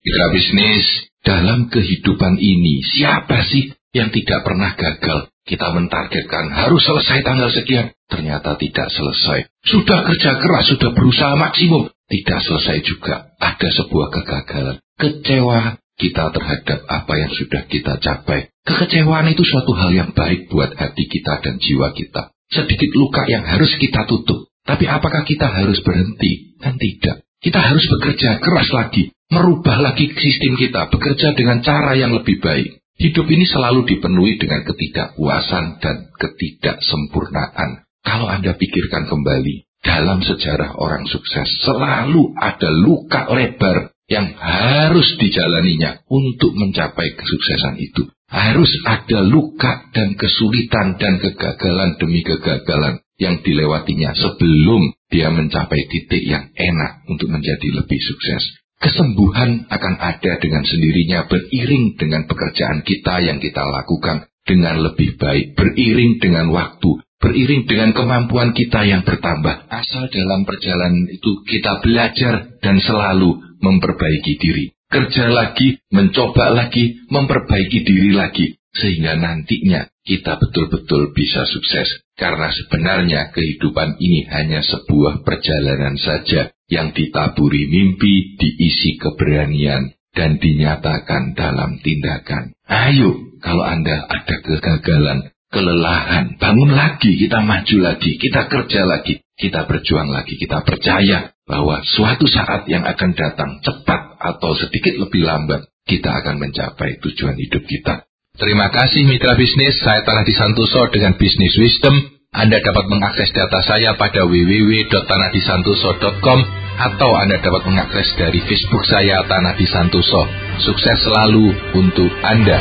Mitra bisnis, dalam kehidupan ini, siapa sih yang tidak pernah gagal? Kita mentargetkan harus selesai tanggal sekian, ternyata tidak selesai. Sudah kerja keras, sudah berusaha maksimum, tidak selesai juga. Ada sebuah kegagalan. Kecewa kita terhadap apa yang sudah kita capai. Kekecewaan itu suatu hal yang baik buat hati kita dan jiwa kita. Sedikit luka yang harus kita tutup. Tapi apakah kita harus berhenti? Kan tidak. Kita harus bekerja keras lagi, merubah lagi sistem kita, bekerja dengan cara yang lebih baik. Hidup ini selalu dipenuhi dengan ketidakpuasan dan ketidaksempurnaan. Kalau Anda pikirkan kembali, dalam sejarah orang sukses selalu ada luka lebar yang harus dijalaninya untuk mencapai kesuksesan itu. Harus ada luka dan kesulitan dan kegagalan demi kegagalan yang dilewatinya sebelum dia mencapai titik yang enak untuk menjadi lebih sukses. Kesembuhan akan ada dengan sendirinya beriring dengan pekerjaan kita yang kita lakukan dengan lebih baik, beriring dengan waktu, beriring dengan kemampuan kita yang bertambah. Asal dalam perjalanan itu kita belajar dan selalu memperbaiki diri. Kerja lagi, mencoba lagi, memperbaiki diri lagi. Sehingga nantinya kita betul-betul bisa sukses. Karena sebenarnya kehidupan ini hanya sebuah perjalanan saja yang ditaburi mimpi, diisi keberanian, dan dinyatakan dalam tindakan. Ayo, kalau Anda ada kegagalan, kelelahan, bangun lagi, kita maju lagi, kita kerja lagi, kita berjuang lagi, kita percaya bahwa suatu saat yang akan datang cepat atau sedikit lebih lambat, kita akan mencapai tujuan hidup kita. Terima kasih mitra bisnis, saya Tanah Disantoso dengan Bisnis Wisdom. Anda dapat mengakses data saya pada www.tanahdisantoso.com atau Anda dapat mengakses dari Facebook saya Tanah Disantoso. Sukses selalu untuk Anda.